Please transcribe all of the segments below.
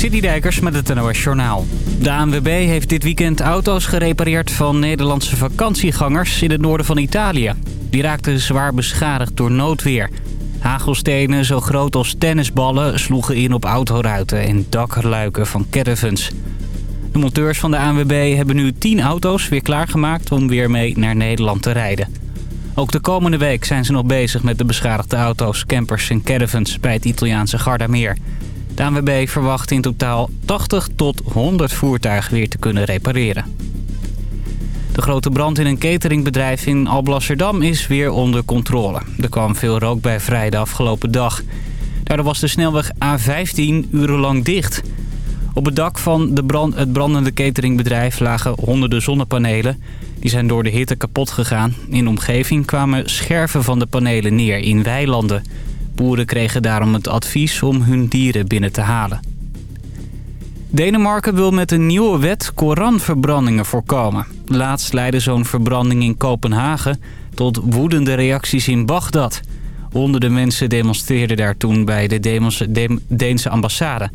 Dijkers met het NOS Journaal. De ANWB heeft dit weekend auto's gerepareerd van Nederlandse vakantiegangers in het noorden van Italië. Die raakten zwaar beschadigd door noodweer. Hagelstenen zo groot als tennisballen sloegen in op autoruiten en dakluiken van caravans. De monteurs van de ANWB hebben nu 10 auto's weer klaargemaakt om weer mee naar Nederland te rijden. Ook de komende week zijn ze nog bezig met de beschadigde auto's, campers en caravans bij het Italiaanse Gardameer. De ANWB verwacht in totaal 80 tot 100 voertuigen weer te kunnen repareren. De grote brand in een cateringbedrijf in Alblasserdam is weer onder controle. Er kwam veel rook bij vrij de afgelopen dag. Daardoor was de snelweg A15 urenlang dicht. Op het dak van de brand, het brandende cateringbedrijf lagen honderden zonnepanelen. Die zijn door de hitte kapot gegaan. In de omgeving kwamen scherven van de panelen neer in weilanden. Boeren kregen daarom het advies om hun dieren binnen te halen. Denemarken wil met een nieuwe wet Koranverbrandingen voorkomen. Laatst leidde zo'n verbranding in Kopenhagen tot woedende reacties in Bagdad. Honderden mensen demonstreerden daar toen bij de Deense ambassade.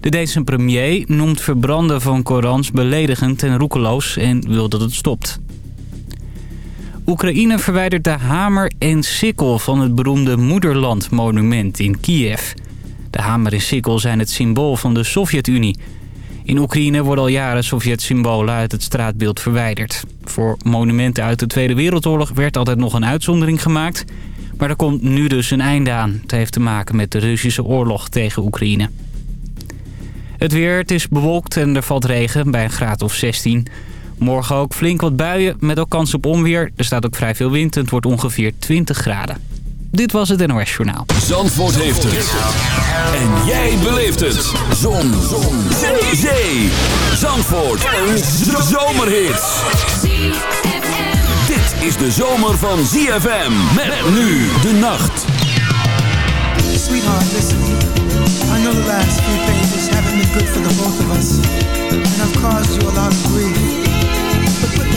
De Deense premier noemt verbranden van Korans beledigend en roekeloos en wil dat het stopt. Oekraïne verwijdert de hamer en sikkel van het beroemde Moederland-monument in Kiev. De hamer en sikkel zijn het symbool van de Sovjet-Unie. In Oekraïne worden al jaren Sovjet-symbolen uit het straatbeeld verwijderd. Voor monumenten uit de Tweede Wereldoorlog werd altijd nog een uitzondering gemaakt... maar er komt nu dus een einde aan. Het heeft te maken met de Russische oorlog tegen Oekraïne. Het weer, het is bewolkt en er valt regen bij een graad of 16. Morgen ook flink wat buien met ook kans op onweer. Er staat ook vrij veel wind en het wordt ongeveer 20 graden. Dit was het NOS Journaal. Zandvoort heeft het. En jij beleeft het. Zon. Zon. Zee. Zee. Zandvoort. Een zomerhit. Dit is de zomer van ZFM. Met nu de nacht. Sweetheart, listen. I know the last few pages haven't been good for the both of us. And I've caused you a lot of grief.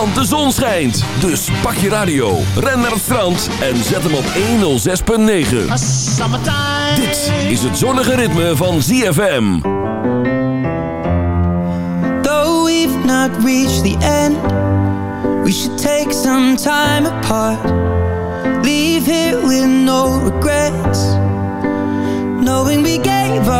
Want de zon schijnt. Dus pak je radio, ren naar het strand en zet hem op 106.9. Dit is het zonnige ritme van ZFM. Though we've not reached the end, we should take some time apart. Leave here with no regrets, knowing we gave our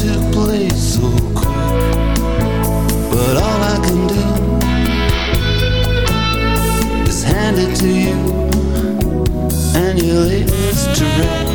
Took place so quick. But all I can do is hand it to you and your direct. last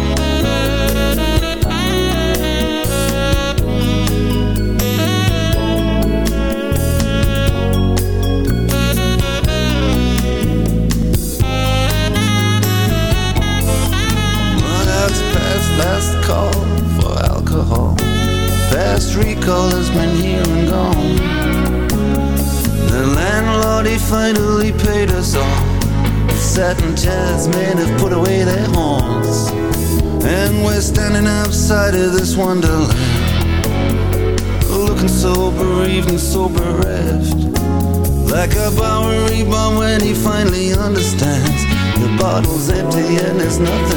there's nothing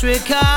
just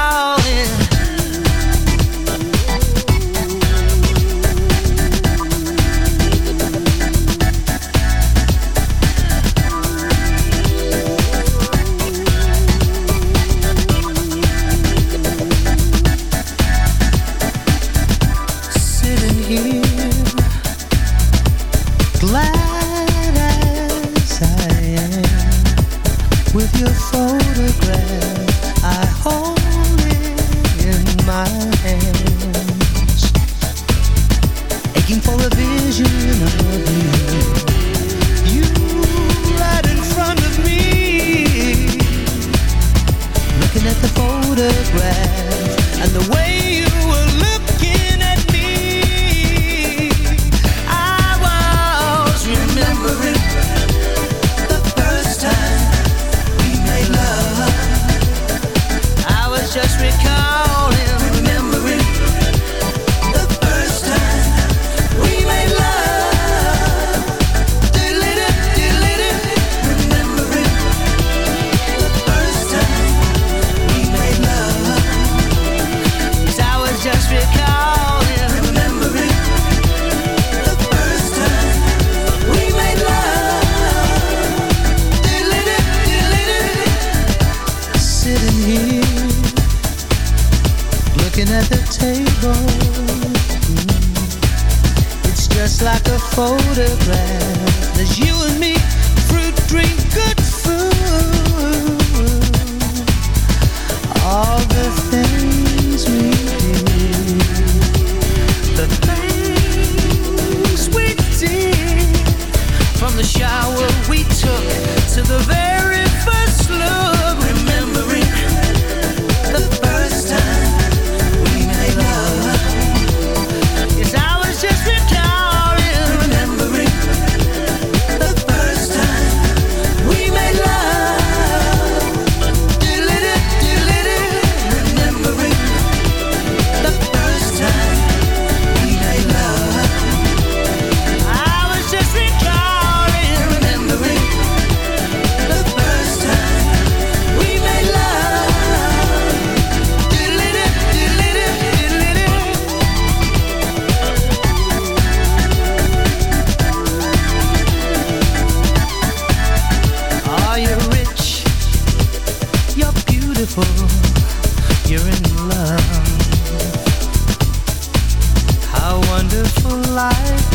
life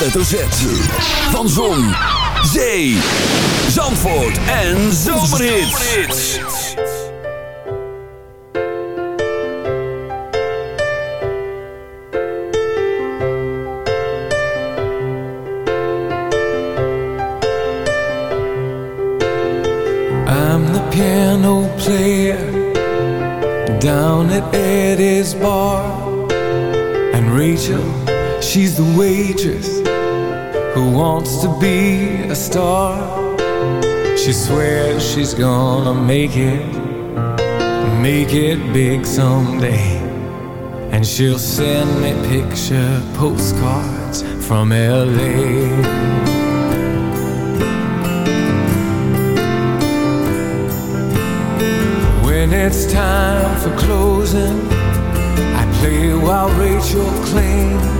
hoofdletter Z. Van Zon, Zee, Zandvoort en Zomerhits. I'm the piano player down at Eddie's bar. And Rachel, she's the waitress wants to be a star. She swears she's gonna make it, make it big someday. And she'll send me picture postcards from LA. When it's time for closing, I play while Rachel cleans.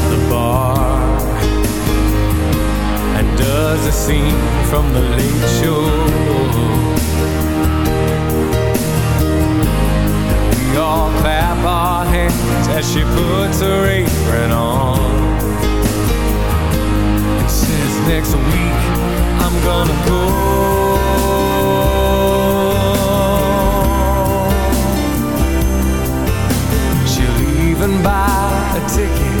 does a scene from the late show. We all clap our hands as she puts her apron on and says, Next week I'm gonna go. She'll even buy a ticket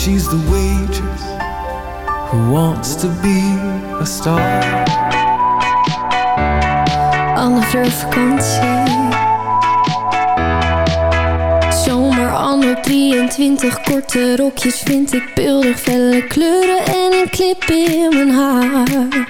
she's the waitress who wants to be a star. Anne vakantie. Zomer anno 23, korte rokjes vind ik beeldig, felle kleuren en een clip in mijn haar.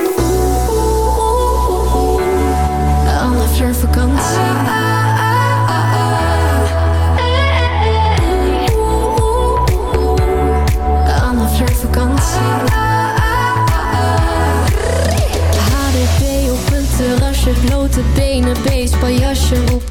witte benen, baseball jasje, op.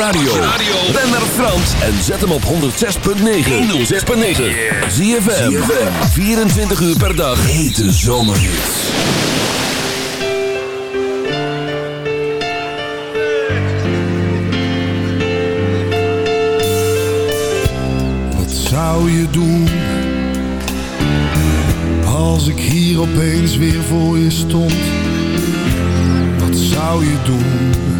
Radio. Ben naar Frans en zet hem op 106.9. 106.9. ZFM. 24 uur per dag. Hete zomerhits. Wat zou je doen? Als ik hier opeens weer voor je stond zou je doen?